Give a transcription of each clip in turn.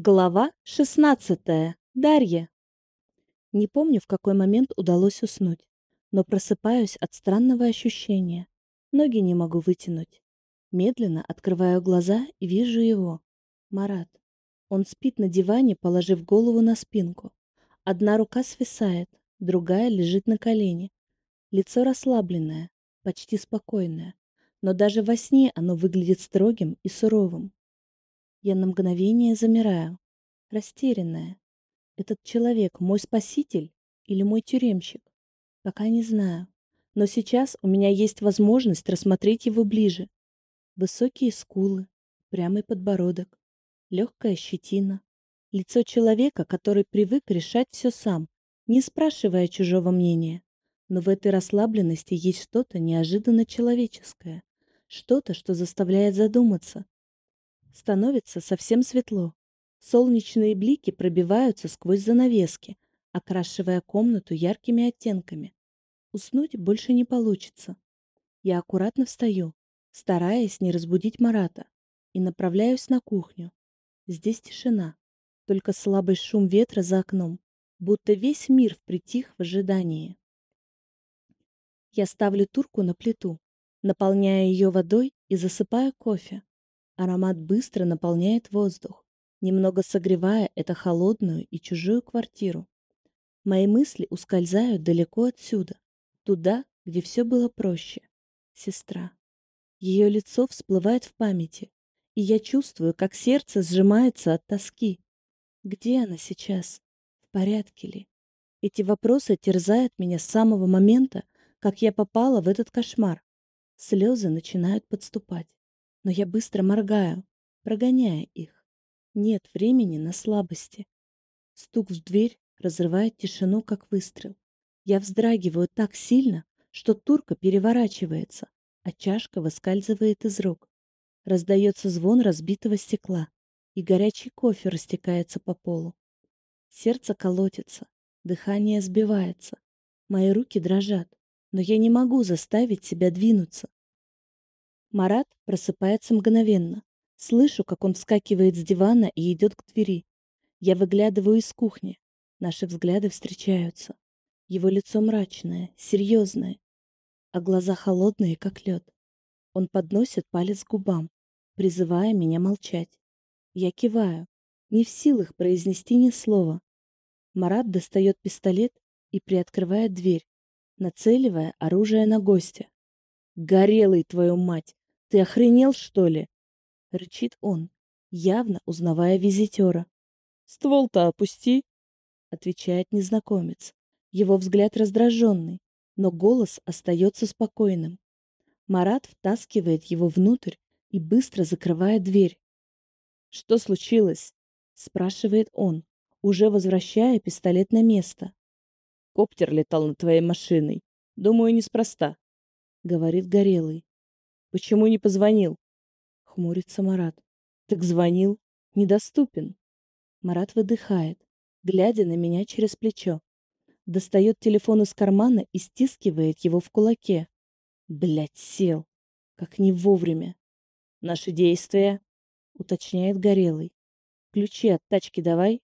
Глава 16. Дарья. Не помню, в какой момент удалось уснуть, но просыпаюсь от странного ощущения. Ноги не могу вытянуть. Медленно открываю глаза и вижу его. Марат. Он спит на диване, положив голову на спинку. Одна рука свисает, другая лежит на колене. Лицо расслабленное, почти спокойное, но даже во сне оно выглядит строгим и суровым. Я на мгновение замираю, растерянная. Этот человек мой спаситель или мой тюремщик? Пока не знаю. Но сейчас у меня есть возможность рассмотреть его ближе. Высокие скулы, прямой подбородок, легкая щетина. Лицо человека, который привык решать все сам, не спрашивая чужого мнения. Но в этой расслабленности есть что-то неожиданно человеческое. Что-то, что заставляет задуматься, Становится совсем светло. Солнечные блики пробиваются сквозь занавески, окрашивая комнату яркими оттенками. Уснуть больше не получится. Я аккуратно встаю, стараясь не разбудить Марата, и направляюсь на кухню. Здесь тишина, только слабый шум ветра за окном, будто весь мир притих в ожидании. Я ставлю турку на плиту, наполняя ее водой и засыпаю кофе. Аромат быстро наполняет воздух, немного согревая эту холодную и чужую квартиру. Мои мысли ускользают далеко отсюда, туда, где все было проще. Сестра. Ее лицо всплывает в памяти, и я чувствую, как сердце сжимается от тоски. Где она сейчас? В порядке ли? Эти вопросы терзают меня с самого момента, как я попала в этот кошмар. Слезы начинают подступать но я быстро моргаю, прогоняя их. Нет времени на слабости. Стук в дверь разрывает тишину, как выстрел. Я вздрагиваю так сильно, что турка переворачивается, а чашка выскальзывает из рук. Раздается звон разбитого стекла, и горячий кофе растекается по полу. Сердце колотится, дыхание сбивается, мои руки дрожат, но я не могу заставить себя двинуться. Марат просыпается мгновенно. Слышу, как он вскакивает с дивана и идет к двери. Я выглядываю из кухни. Наши взгляды встречаются. Его лицо мрачное, серьезное, а глаза холодные, как лед. Он подносит палец к губам, призывая меня молчать. Я киваю, не в силах произнести ни слова. Марат достает пистолет и приоткрывает дверь, нацеливая оружие на гостя. «Горелый, твою мать! Ты охренел, что ли? Рычит он, явно узнавая визитера. Ствол-то опусти, отвечает незнакомец. Его взгляд раздраженный, но голос остается спокойным. Марат втаскивает его внутрь и быстро закрывает дверь. «Что случилось?» — спрашивает он, уже возвращая пистолет на место. «Коптер летал над твоей машиной. Думаю, неспроста», — говорит Горелый. Почему не позвонил? Хмурится Марат. Так звонил. Недоступен. Марат выдыхает, глядя на меня через плечо. Достает телефон из кармана и стискивает его в кулаке. Блять, сел. Как не вовремя. Наши действия, уточняет Горелый. Ключи от тачки давай,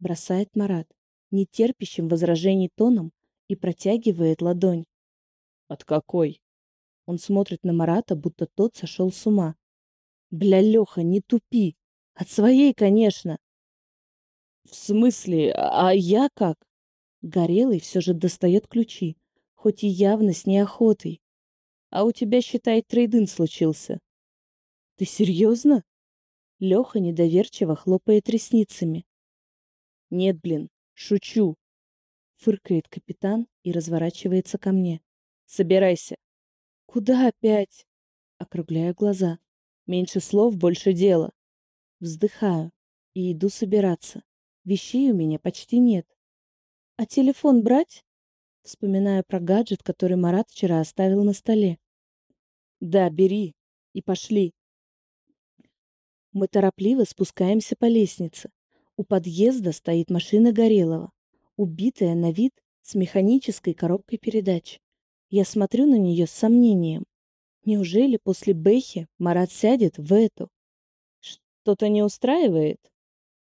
бросает Марат, нетерпящим возражений тоном и протягивает ладонь. От какой? Он смотрит на Марата, будто тот сошел с ума. Бля, Леха, не тупи. От своей, конечно. В смысле? А я как? Горелый все же достает ключи, хоть и явно с неохотой. А у тебя, считай, трейдин случился. Ты серьезно? Леха недоверчиво хлопает ресницами. Нет, блин, шучу. Фыркает капитан и разворачивается ко мне. Собирайся, Куда опять? Округляю глаза. Меньше слов, больше дела. Вздыхаю и иду собираться. Вещей у меня почти нет. А телефон брать? Вспоминаю про гаджет, который Марат вчера оставил на столе. Да, бери. И пошли. Мы торопливо спускаемся по лестнице. У подъезда стоит машина Горелого, убитая на вид с механической коробкой передач. Я смотрю на нее с сомнением. Неужели после Бэхи Марат сядет в эту? Что-то не устраивает?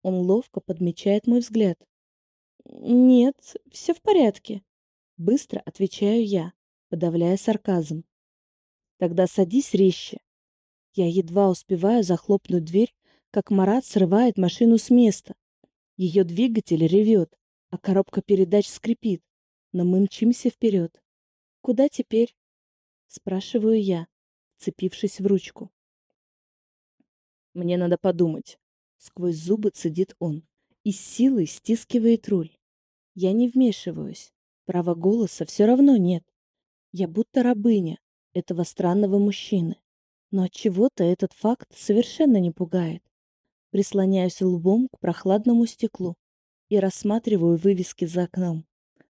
Он ловко подмечает мой взгляд. «Нет, все в порядке», — быстро отвечаю я, подавляя сарказм. «Тогда садись резче». Я едва успеваю захлопнуть дверь, как Марат срывает машину с места. Ее двигатель ревет, а коробка передач скрипит, но мы мчимся вперед. «Куда теперь?» — спрашиваю я, цепившись в ручку. «Мне надо подумать», — сквозь зубы цедит он и с силой стискивает руль. Я не вмешиваюсь, права голоса все равно нет. Я будто рабыня этого странного мужчины. Но от чего-то этот факт совершенно не пугает. Прислоняюсь лбом к прохладному стеклу и рассматриваю вывески за окном,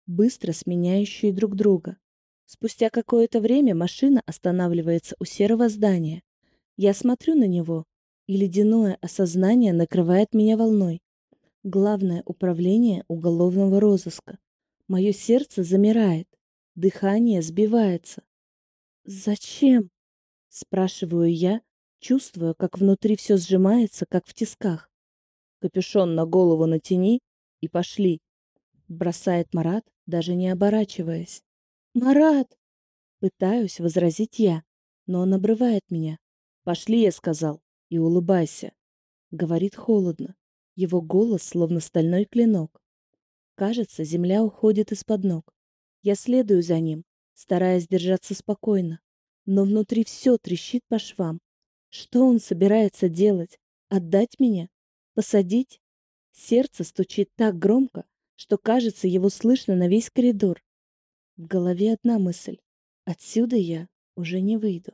быстро сменяющие друг друга. Спустя какое-то время машина останавливается у серого здания. Я смотрю на него, и ледяное осознание накрывает меня волной. Главное управление уголовного розыска. Мое сердце замирает, дыхание сбивается. «Зачем?» — спрашиваю я, чувствуя, как внутри все сжимается, как в тисках. «Капюшон на голову натяни и пошли», — бросает Марат, даже не оборачиваясь. «Марат!» — пытаюсь возразить я, но он обрывает меня. «Пошли», — я сказал, — «и улыбайся», — говорит холодно. Его голос словно стальной клинок. Кажется, земля уходит из-под ног. Я следую за ним, стараясь держаться спокойно, но внутри все трещит по швам. Что он собирается делать? Отдать меня? Посадить? Сердце стучит так громко, что кажется, его слышно на весь коридор. В голове одна мысль. Отсюда я уже не выйду.